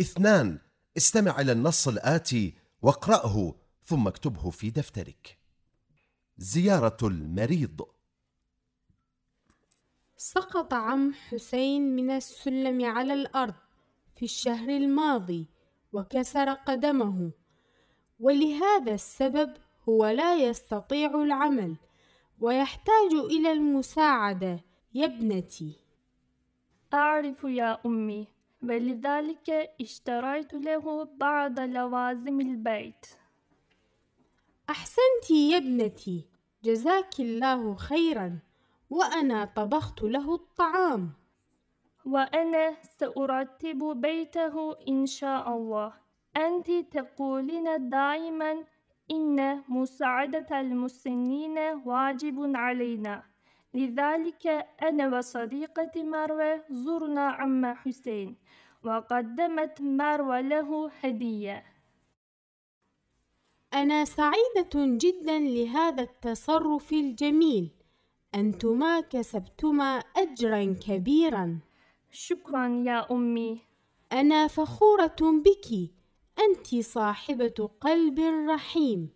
اثنان. استمع إلى النص الآتي واقرأه ثم اكتبه في دفترك. زيارة المريض. سقط عم حسين من السلم على الأرض في الشهر الماضي وكسر قدمه. ولهذا السبب هو لا يستطيع العمل ويحتاج إلى المساعدة. يا ابنتي. أعرف يا أمي ولذلك اشتريت له بعض لوازم البيت. أحسنت يا ابنتي جزاك الله خيرا وأنا طبخت له الطعام. وأنا سأرتب بيته إن شاء الله. أنت تقولين دائما إن مساعدة المسنين واجب علينا. لذلك أنا وصديقتي مروة زرنا عم حسين وقدمت مروة له هدية. أنا سعيدة جدا لهذا التصرف الجميل. أنتما كسبتما أجرا كبيرا. شكرا يا أمي. أنا فخورة بك. أنت صاحبة قلب رحيم.